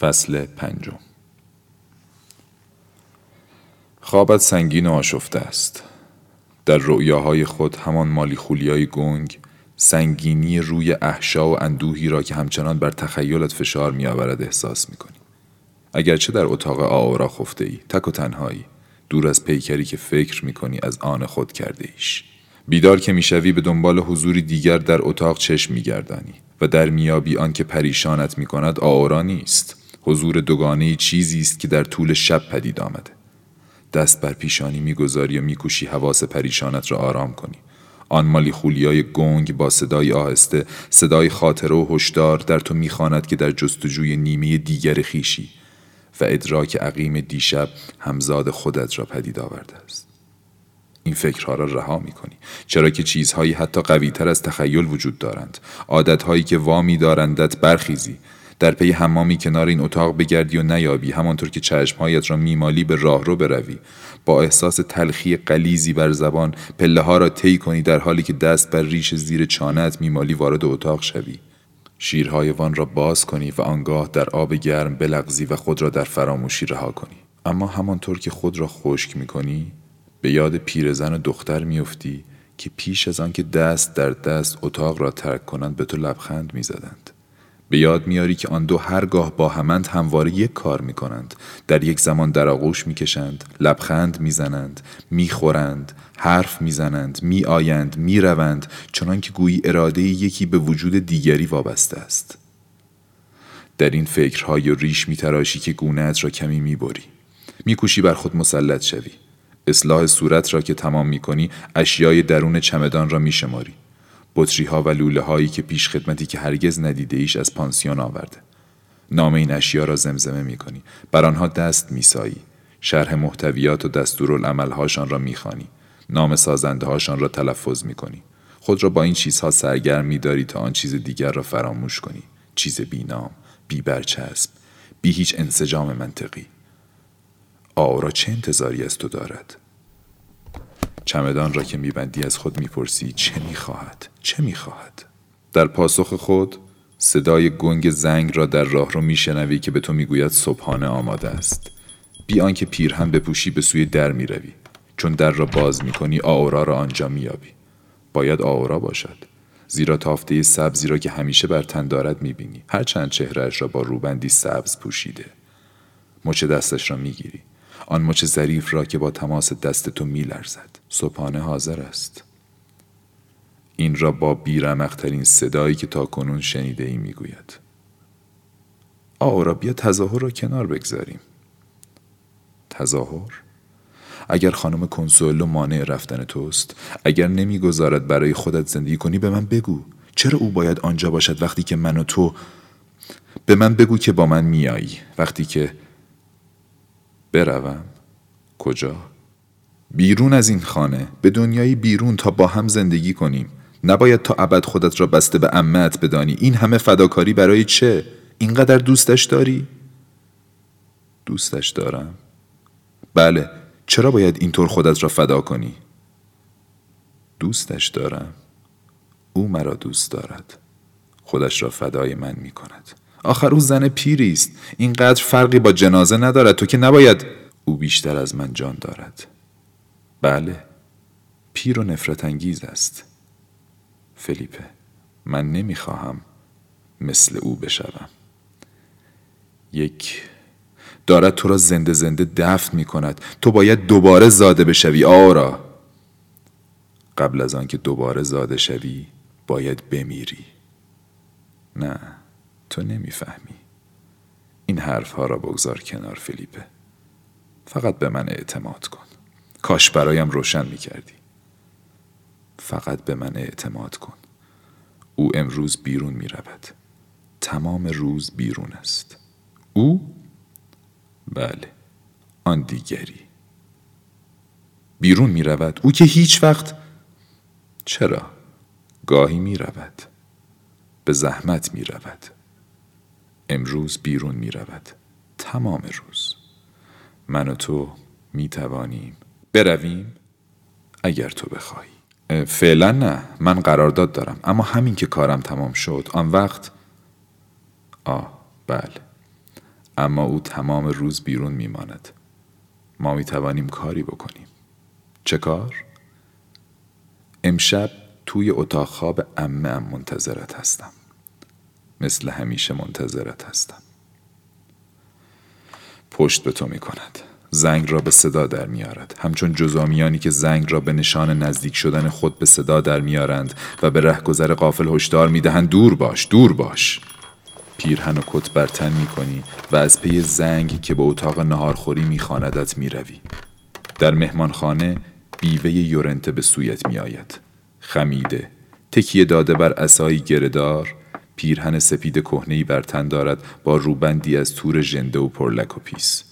فصل پنجم. خوابت سنگین و آشفته است. در رؤیاهای خود همان مالی خولیای گنگ سنگینی روی احشا و اندوهی را که همچنان بر تخیلت فشار میآورد احساس می‌کنی. اگرچه در اتاق آورا خفته ای تک و تنهایی دور از پیکری که فکر می‌کنی از آن خود کرده ایش بیدار که می‌شوی به دنبال حضوری دیگر در اتاق چشم میگردانی و در میابی آنکه پریشانت می‌کند آورا نیست. حضور دوگانه چیزی است که در طول شب پدید آمده. دست بر پیشانی می‌گذاری و میکوشی حواس پریشانت را آرام کنی. آن مالی خولیای گنگ با صدای آهسته صدای خاطره و هشدار در تو می‌خواند که در جستجوی نیمه دیگر خیشی و ادراک عقیم دیشب همزاد خودت را پدید آورده است. این فکرها را رها می کنی چرا که چیزهایی حتی قویتر از تخیل وجود دارند. عادتهایی که وامی دارندت برخیزی. در پی حمامی کنار این اتاق بگردی و نیابی همانطور که چشمهایت را میمالی به راه رو بروی. با احساس تلخی قلیزی بر زبان پله ها را طی کنی در حالی که دست بر ریش زیر چانت میمالی وارد اتاق شوی. شیرهای وان را باز کنی و آنگاه در آب گرم بلغزی و خود را در فراموشی رها کنی. اما همانطور که خود را خشک می کنی به یاد پیرزن و دختر میافتی که پیش از آنکه دست در دست اتاق را ترک کنند به تو لبخند می‌زدند. به یاد میاری که آن دو هرگاه با همند همواره یک کار می کنند در یک زمان در آغوش می کشند لبخند می زنند می خورند حرف می زنند می آیند می روند چنان که گویی اراده یکی به وجود دیگری وابسته است. در این فکرهای ریش می تراشی که گونهت را کمی می بری می کوشی بر خود مسلط شوی. اصلاح صورت را که تمام می کنی اشیای درون چمدان را می شماری بطری ها و لوله هایی که پیش خدمتی که هرگز ندیده ایش از پانسیون آورده. نام این اشیا را زمزمه می کنی بر آنها دست می سایی شرح محتویات و دستورالعملهاشان را می خانی. نام سازنده هاشان را تلفظ می کنی خود را با این چیزها سرگرم می داری تا آن چیز دیگر را فراموش کنی. چیز بی نام بی برچسب بی هیچ انسجام منطقی. آورا چه انتظاری از تو دارد؟ چمدان را که میبندی از خود می‌پرسی چه می‌خواهد؟ چه می‌خواهد؟ در پاسخ خود صدای گنگ زنگ را در راه رو میشنوی که به تو می‌گوید صبحانه آماده است. بی آنکه پیرهن بپوشی به سوی در می‌روی. چون در را باز می‌کنی آورا را آنجا مییابی. باید آورا باشد. زیرا تافته سبزی را که همیشه بر تن دارد می‌بینی. هرچند چهرهش را با روبندی سبز پوشیده. مچ دستش را می‌گیری. آن مچ ظریف را که با تماس دست تو میلرزد. صبحانه حاضر است. این را با بیرمقترین صدایی که تا کنون شنیده ای می‌گوید آورا بیا تظاهر را کنار بگذاریم. تظاهر؟ اگر خانم کنسولو مانع رفتن توست اگر نمی‌گذارد برای خودت زندگی کنی به من بگو. چرا او باید آنجا باشد وقتی که من و تو به من بگو که با من میایی وقتی که بروم. کجا؟ بیرون از این خانه. به دنیای بیرون تا با هم زندگی کنیم. نباید تا ابد خودت را بسته به امت بدانی. این همه فداکاری برای چه؟ اینقدر دوستش داری؟ دوستش دارم. بله. چرا باید اینطور خودت را فدا کنی؟ دوستش دارم. او مرا دوست دارد. خودش را فدای من می کند آخر او زن پیری است. اینقدر فرقی با جنازه ندارد. تو که نباید او بیشتر از من جان دارد. بله. پیر و نفرت انگیز است. فلیپه من نمی‌خواهم مثل او بشوم. یک دارد تو را زنده زنده دفن می کند تو باید دوباره زاده بشوی آرا. قبل از آنکه دوباره زاده شوی باید بمیری. نه. تو نمی‌فهمی. این حرفها را بگذار کنار فلیپه فقط به من اعتماد کن. کاش برایم روشن می کردی فقط به من اعتماد کن. او امروز بیرون می رود تمام روز بیرون است. او؟ بله. آن دیگری. بیرون می رود او که هیچ وقت؟ چرا؟ گاهی می رود به زحمت می رود امروز بیرون می رود تمام روز. من و تو می توانیم برویم اگر تو بخوای فعلا نه. من قرارداد دارم. اما همین که کارم تمام شد آن وقت آه بله. اما او تمام روز بیرون میماند. ما می توانیم کاری بکنیم. چه کار؟ امشب توی اتاق خواب ام منتظرت هستم. مثل همیشه منتظرت هستم پشت به تو می کند زنگ را به صدا در میارد همچون جزامیانی که زنگ را به نشان نزدیک شدن خود به صدا در میارند و به رهگذر قافل هشدار می‌دهند دور باش دور باش پیرهن و کت بر تن می کنی و از پی زنگ که به اتاق نهارخوری می خاندت می روی. در مهمانخانه بیوه یورنته به سویت می آید. خمیده تکیه داده بر اسایی گردار پیرهن سپید کهنهای بر تن دارد با روبندی از تور ژنده و پرلک و پیس.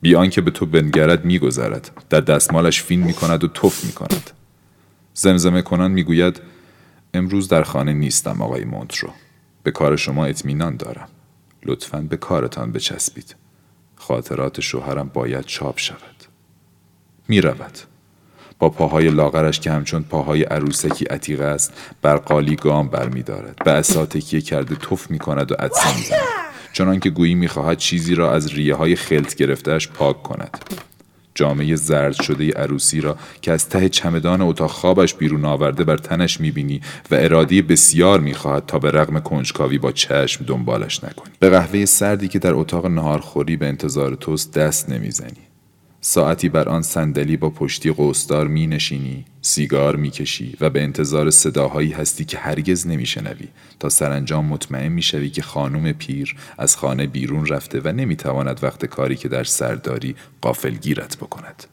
بیان که به تو بنگرد میگذرد. در دستمالش فین می کند و توف می کند زمزمه کنان می‌گوید امروز در خانه نیستم آقای مونترو. به کار شما اطمینان دارم. لطفا به کارتان بچسبید. خاطرات شوهرم باید چاپ شود. می رود. با پاهای لاغرش که همچون پاهای عروسکی عتیقه است بر قالی گام برمیدارد. به اسا تکیه کرده تف می کند و عدسه می چنان که گویی می‌خواهد چیزی را از ریه های خلط گرفتهش پاک کند. جامعه زرد شده عروسی را که از ته چمدان اتاق خوابش بیرون آورده بر تنش می‌بینی و ارادی بسیار می‌خواهد تا به رغم کنجکاوی با چشم دنبالش نکنی. به قهوه سردی که در اتاق نهارخوری به انتظار توست دست نمی‌زنی. ساعتی بر آن صندلی با پشتی قوسدار می نشینی، سیگار می کشی و به انتظار صداهایی هستی که هرگز نمی شنوی تا سرانجام مطمئن می شوی که خانم پیر از خانه بیرون رفته و نمی تواند وقت کاری که در سرداری قافل گیرت بکند.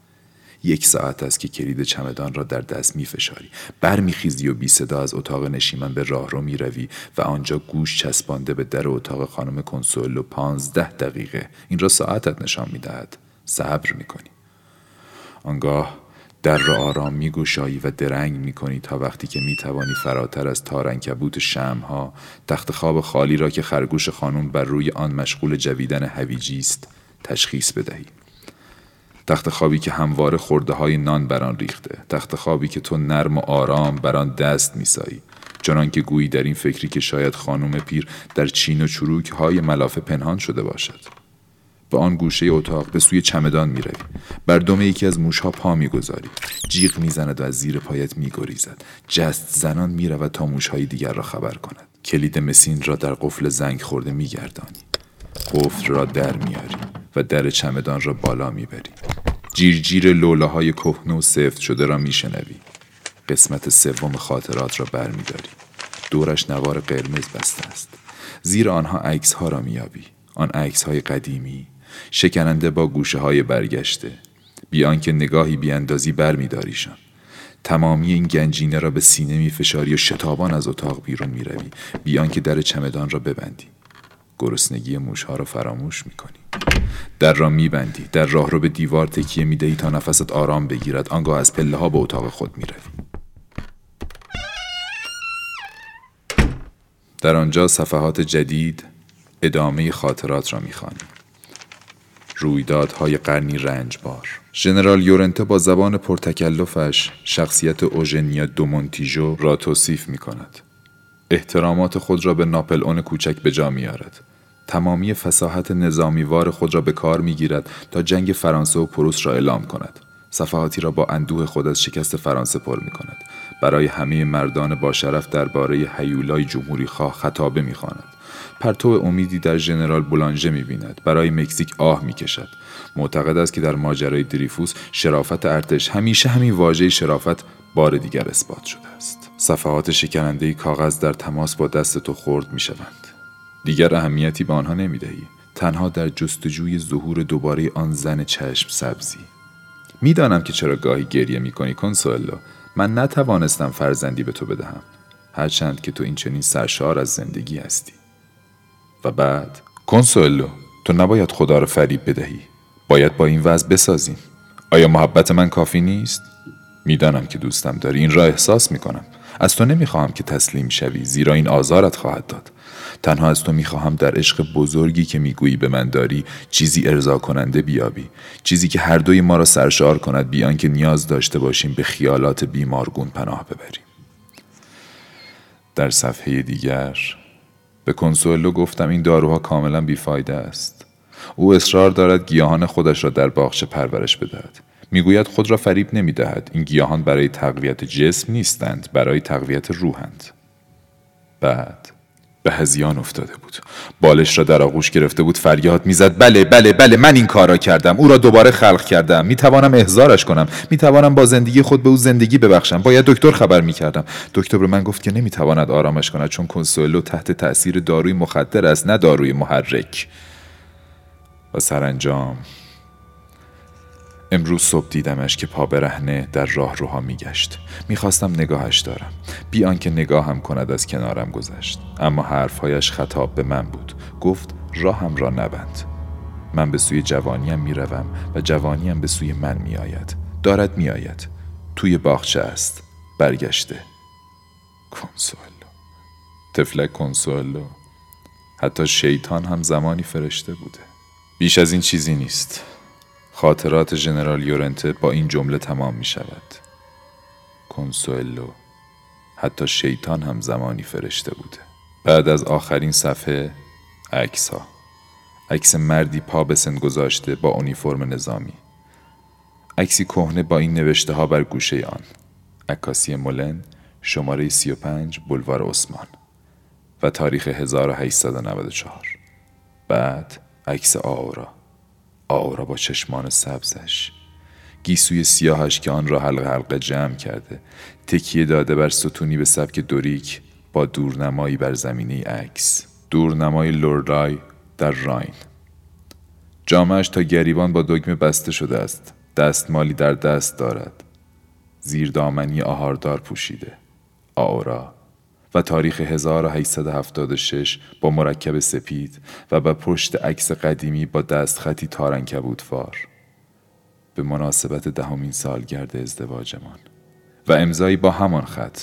یک ساعت است که کلید چمدان را در دست می فشاری برمیخیزی و بی صدا از اتاق نشیمن به راه رو می روی و آنجا گوش چسبانده به در اتاق خانم کنسولو پانزده دقیقه این را ساعتت نشان می دهد. صبر می‌کنی. آنگاه در را آرام میگوشایی و درنگ می‌کنی تا وقتی که می‌توانی فراتر از تارنکبوت شمها تخت خواب خالی را که خرگوش خانم بر روی آن مشغول جویدن هویجی است تشخیص بدهی. تخت خوابی که هموار خورده های نان بر آن ریخته تخت خوابی که تو نرم و آرام بر آن دست میسایی. چنان که گویی در این فکری که شاید خانم پیر در چین و چروک های ملافه پنهان شده باشد. به آن گوشه اتاق به سوی چمدان می روی. بر دم یکی از موشها پا می‌گذاری. جیغ می‌زند و از زیر پایت میگریزد. جست زنان می‌رود تا موشهای دیگر را خبر کند. کلید مسین را در قفل زنگ خورده میگردانی. قفل را در میاری و در چمدان را بالا می‌بری. جیرجیر لوله های کهنه و سفت شده را میشنوی. قسمت سوم خاطرات را برمیداری. دورش نوار قرمز بسته است. زیر آنها عکس ها را میابی آن عکس های قدیمی شکننده با گوشه های برگشته. بیان که نگاهی بیاندازی بر می داریشان. تمامی این گنجینه را به سینه می فشاری و شتابان از اتاق بیرون می روی بیان که در چمدان را ببندی. گرسنگی موشها را فراموش می کنی در را می بندی در راه رو به دیوار تکیه می دهی تا نفست آرام بگیرد. آنگاه از پله ها به اتاق خود می روی. در آنجا صفحات جدید ادامه خاطرات را می‌خوانیم. رویدادهای قرنی رنجبار ژنرال یورنته با زبان پرتکلفش شخصیت اوژنیا دومونتیژو را توصیف می کند. احترامات خود را به ناپل اون کوچک به جا میارد. تمامی فساحت نظامیوار خود را به کار می گیرد تا جنگ فرانسه و پروس را اعلام کند. صفحاتی را با اندوه خود از شکست فرانسه پر می کند. برای همه مردان با شرف درباره حیولای جمهوری خواه خطابه می پرتو امیدی در ژنرال بولانژه می‌بیند. برای مکزیک آه می‌کشد. معتقد است که در ماجرای دریفوس شرافت ارتش همیشه همین واژه شرافت بار دیگر اثبات شده است. صفحات شکننده کاغذ در تماس با دست تو خورد می‌شوند. دیگر اهمیتی به آنها نمی‌دهی. تنها در جستجوی ظهور دوباره آن زن چشم سبزی. می‌دانم که چرا گاهی گریه می‌کنی کنسولو. من نتوانستم فرزندی به تو بدهم. هرچند که تو این چنین سرشار از زندگی هستی. و بعد. کنسولو تو نباید خدا را فریب بدهی. باید با این وضع بسازیم. آیا محبت من کافی نیست؟ می‌دانم که دوستم داری. این را احساس می‌کنم. از تو نمی‌خواهم که تسلیم شوی زیرا این آزارت خواهد داد. تنها از تو می‌خواهم در عشق بزرگی که می‌گویی به من داری چیزی ارضا کننده بیابی. چیزی که هر دوی ما را سرشار کند بیان که نیاز داشته باشیم به خیالات بیمارگون پناه ببریم. در صفحه دیگر به کنسولو گفتم این داروها کاملا بیفایده است. او اصرار دارد گیاهان خودش را در باغچه پرورش بدهد. می‌گوید خود را فریب نمی دهد این گیاهان برای تقویت جسم نیستند برای تقویت روحند. بعد به هزیان افتاده بود. بالش را در آغوش گرفته بود فریاد می‌زد بله بله بله من این کار را کردم او را دوباره خلق کردم می‌توانم احضارش کنم می‌توانم با زندگی خود به او زندگی ببخشم باید دکتر خبر می‌کردم. دکتر به من گفت که نمی‌تواند آرامش کند چون کنسولو تحت تاثیر داروی مخدر است نه داروی محرک. و سرانجام امروز صبح دیدمش که پا برهنه در راه روها میگشت. می‌خواستم نگاهش دارم. بی آنکه نگاهم کند از کنارم گذشت. اما حرفهایش خطاب به من بود. گفت راهم را نبند. من به سوی جوانیم می‌روم و جوانیم به سوی من میآید. دارد میآید. توی باغچه است. برگشته. کنسولو تفلک کنسولو حتی شیطان هم زمانی فرشته بوده. بیش از این چیزی نیست. خاطرات ژنرال یورنته با این جمله تمام می شود کنسولو حتی شیطان هم زمانی فرشته بوده. بعد از آخرین صفحه عکس ها عکس مردی پا به سن گذاشته با اونیفرم نظامی. عکسی کهنه با این نوشته ها بر گوشه آن. عکاسی مولن شماره 35 بلوار عثمان. و تاریخ 1894 بعد عکس آورا. آورا با چشمان سبزش. گیسوی سیاهش که آن را حلقه حلقه جمع کرده تکیه داده بر ستونی به سبک دوریک با دورنمایی بر زمینه عکس. دورنمای لوردای در راین. جامعش تا گریبان با دگمه بسته شده است. دستمالی در دست دارد. زیر دامنی آهاردار پوشیده. آورا و تاریخ 1876 با مرکب سپید و به پشت عکس قدیمی با دست خطی تارنکبوتوار به مناسبت دهمین سالگرد ازدواجمان. و امضایی با همان خط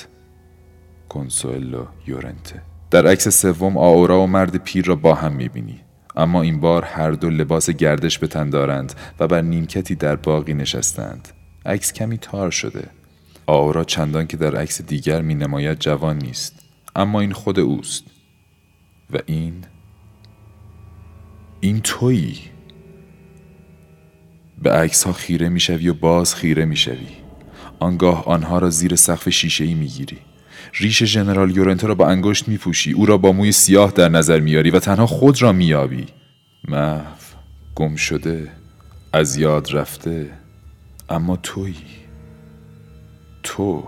کنسولو یورنته. در عکس سوم آورا و مرد پیر را با هم می‌بینی. اما این بار هر دو لباس گردش به تن دارند و بر نیمکتی در باقی نشستند. عکس کمی تار شده. آورا چندان که در عکس دیگر می نماید جوان نیست اما این خود اوست. و این؟ این تویی؟ به عکس ها خیره می‌شوی و باز خیره می‌شوی. آنگاه آنها را زیر سقف شیشه ای می‌گیری. ریش ژنرال یورنته را با انگشت میپوشی. او را با موی سیاه در نظر میاری و تنها خود را میابی محو گم شده از یاد رفته اما تویی؟ تو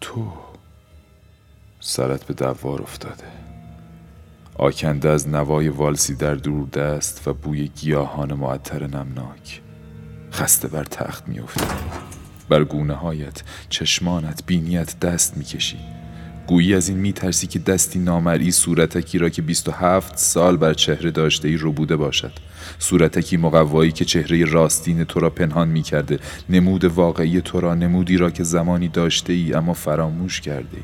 تو سرت به دوار افتاده. آکنده از نوای والسی در دور دست و بوی گیاهان معطر نمناک خسته بر تخت میافتی. بر گونه هایت چشمانت بینیت دست می‌کشی. گویی از این میترسی که دستی نامرئی صورتکی را که 27 سال بر چهره داشته ای رو بوده باشد. صورتکی مقوایی که چهره راستین تو را پنهان می‌کرده. نمود واقعی تو را نمودی را که زمانی داشته ای اما فراموش کرده ای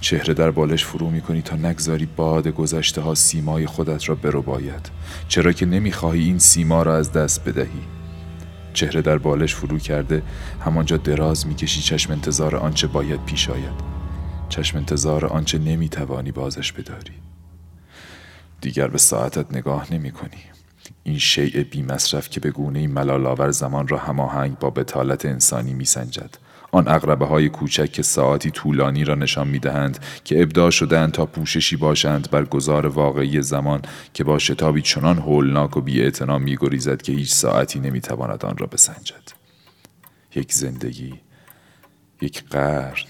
چهره در بالش فرو می‌کنی تا نگذاری باد گذشته ها سیمای خودت را برو باید چرا که نمی‌خواهی این سیما را از دست بدهی؟ چهره در بالش فرو کرده همانجا دراز می‌کشی چشم انتظار آنچه باید پیش آید. چشم انتظار آنچه نمی‌توانی بازش بداری. دیگر به ساعتت نگاه نمی کنی. این شیء بی مصرف که به گونه ملالاور زمان را هماهنگ با بتالت انسانی میسنجد آن اقربه های کوچک که ساعتی طولانی را نشان می دهند که ابداع شدهاند تا پوششی باشند بر گذار واقعی زمان که با شتابی چنان هولناک و بی می گریزد که هیچ ساعتی نمی تواند آن را بسنجد. یک زندگی یک قرن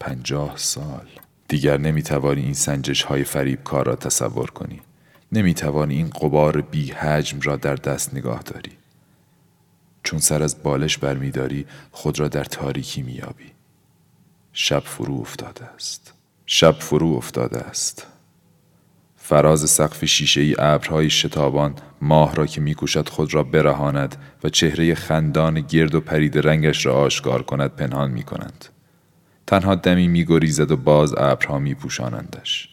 پنجاه سال. دیگر نمی توانی این سنجش های فریب کار را تصور کنی. نمی توانی این قبار بی حجم را در دست نگاه داری. چون سر از بالش برمیداری خود را در تاریکی میابی شب فرو افتاده است. شب فرو افتاده است. فراز سقف شیشه ای ابرهای شتابان ماه را که میکوشد خود را برهاند و چهره خندان گرد و پرید رنگش را آشکار کند پنهان می کنند. تنها دمی میگریزد و باز ابرها میپوشانندش.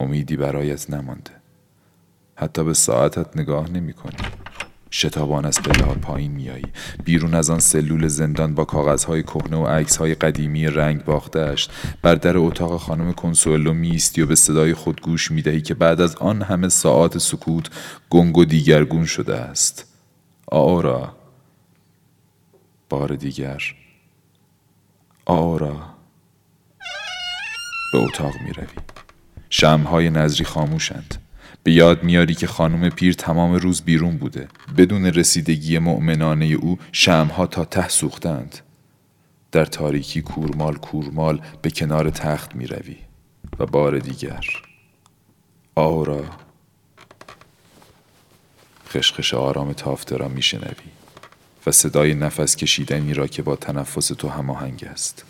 امیدی برایت نمانده. حتی به ساعتت نگاه نمی کنی. شتابان از پله پایین میایی بیرون از آن سلول زندان با کاغذهای کهنه و عکسهای قدیمی رنگ باختهاش بر در اتاق خانم کنسولو میستی و به صدای خود گوش می‌دهی که بعد از آن همه ساعات سکوت گنگ و دیگرگون شده است آورا بار دیگر آورا به اتاق می روی. شمهای نظری خاموشند. به یاد میاری که خانم پیر تمام روز بیرون بوده. بدون رسیدگی مؤمنانه او شمها تا ته سوختند. در تاریکی کورمال کورمال به کنار تخت می روی. و بار دیگر. آورا خشخش آرام تافته را می شنوی. و صدای نفس کشیدنی را که با تنفس تو هماهنگ است.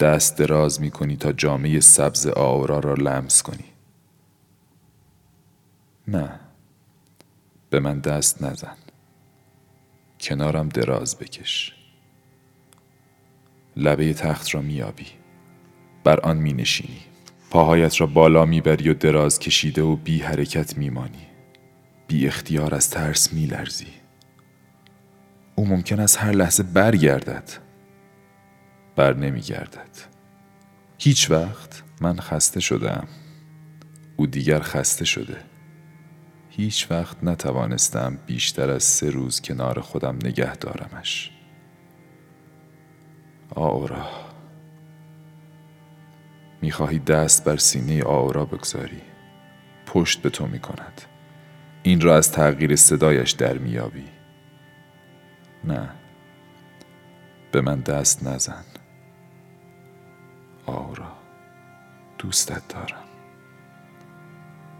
دست دراز می کنی تا جامعه سبز آورا را لمس کنی. نه به من دست نزن. کنارم دراز بکش. لبه تخت را میابی بر آن می نشینی پاهایت را بالا می‌بری و دراز کشیده و بی حرکت میمانی. بی اختیار از ترس میلرزی. او ممکن است هر لحظه برگردد. بر نمیگردد. هیچ وقت من خسته شدم او دیگر خسته شده. هیچ وقت نتوانستم بیشتر از سه روز کنار خودم نگه دارمش. آورا. می‌خواهی دست بر سینه آورا بگذاری. پشت به تو می‌کند. این را از تغییر صدایش در میابی نه. به من دست نزن. آورا دوستت دارم.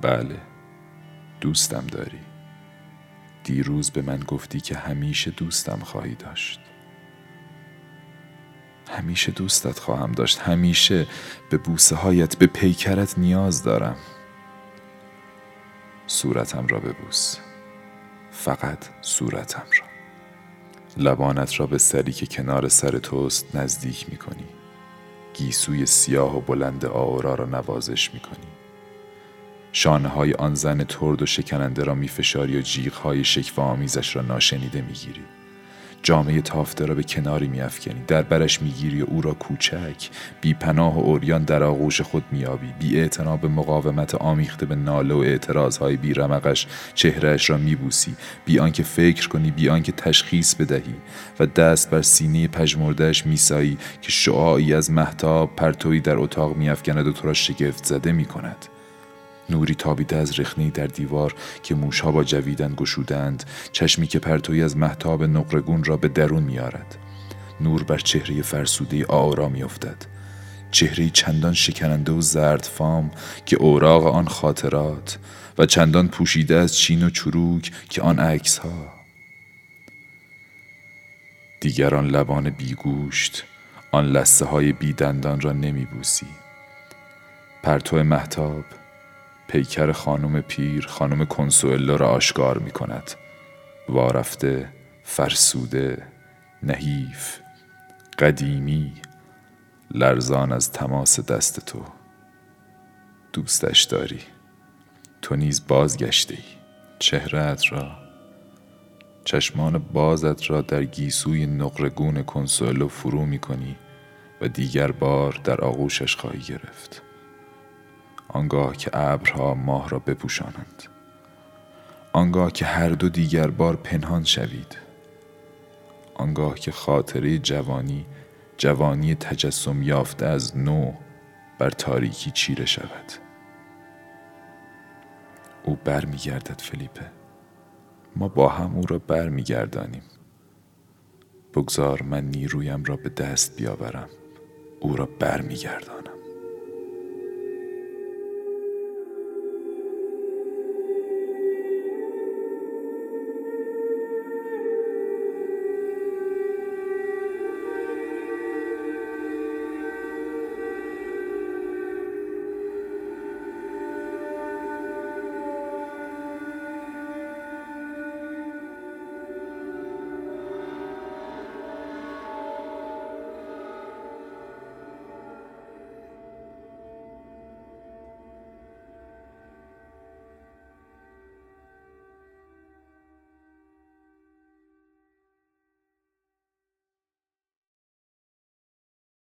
بله دوستم داری. دیروز به من گفتی که همیشه دوستم خواهی داشت. همیشه دوستت خواهم داشت. همیشه به بوسه هایت به پیکرت نیاز دارم. صورتم را ببوس. فقط صورتم را. لبانت را به سری که کنار سر توست نزدیک می کنی گیسوی سیاه و بلند آورا را نوازش می کنی شانه های آن زن ترد و شکننده را میفشاری و جیغ های شکف آمیزش را ناشنیده می‌گیری. جامعه تافته را به کناری میافکنی. در برش می‌گیری و او را کوچک. بی پناه و اوریان در آغوش خود میابی بی به مقاومت آمیخته به ناله و اعتراضهای بی رمقش چهرهش را میبوسی. بی آنکه فکر کنی بی آنکه تشخیص بدهی. و دست بر سینه پژمردهش میسایی که شعاعی از محتاب پرتوی در اتاق میافکند و تو را شگفت زده می‌کند. نوری تابیده از رخنه در دیوار که موشها با جویدن گشودند چشمی که پرتوی از محتاب نقرگون را به درون میارد نور بر چهره فرسوده آرا میافتد. چهره چندان شکننده و زرد فام که اوراق آن خاطرات و چندان پوشیده از چین و چروک که آن عکس ها دیگران لبان بیگوشت آن لسه های بیدندان را نمی بوسی پرتو محتاب پیکر خانم پیر خانم کنسوئلا را آشکار می کند وارفته فرسوده نحیف قدیمی لرزان از تماس دست تو. دوستش داری. تو نیز بازگشته ای چهرهت را چشمان بازت را در گیسوی نقرگون کنسولو فرو می کنی و دیگر بار در آغوشش خواهی گرفت. آنگاه که ابرها ماه را بپوشانند. آنگاه که هر دو دیگر بار پنهان شوید. آنگاه که خاطره جوانی جوانی تجسم یافته از نو بر تاریکی چیره شود. او برمیگردد فلیپه. ما با هم او را برمیگردانیم. بگذار من نیرویم را به دست بیاورم. او را برمیگردانم.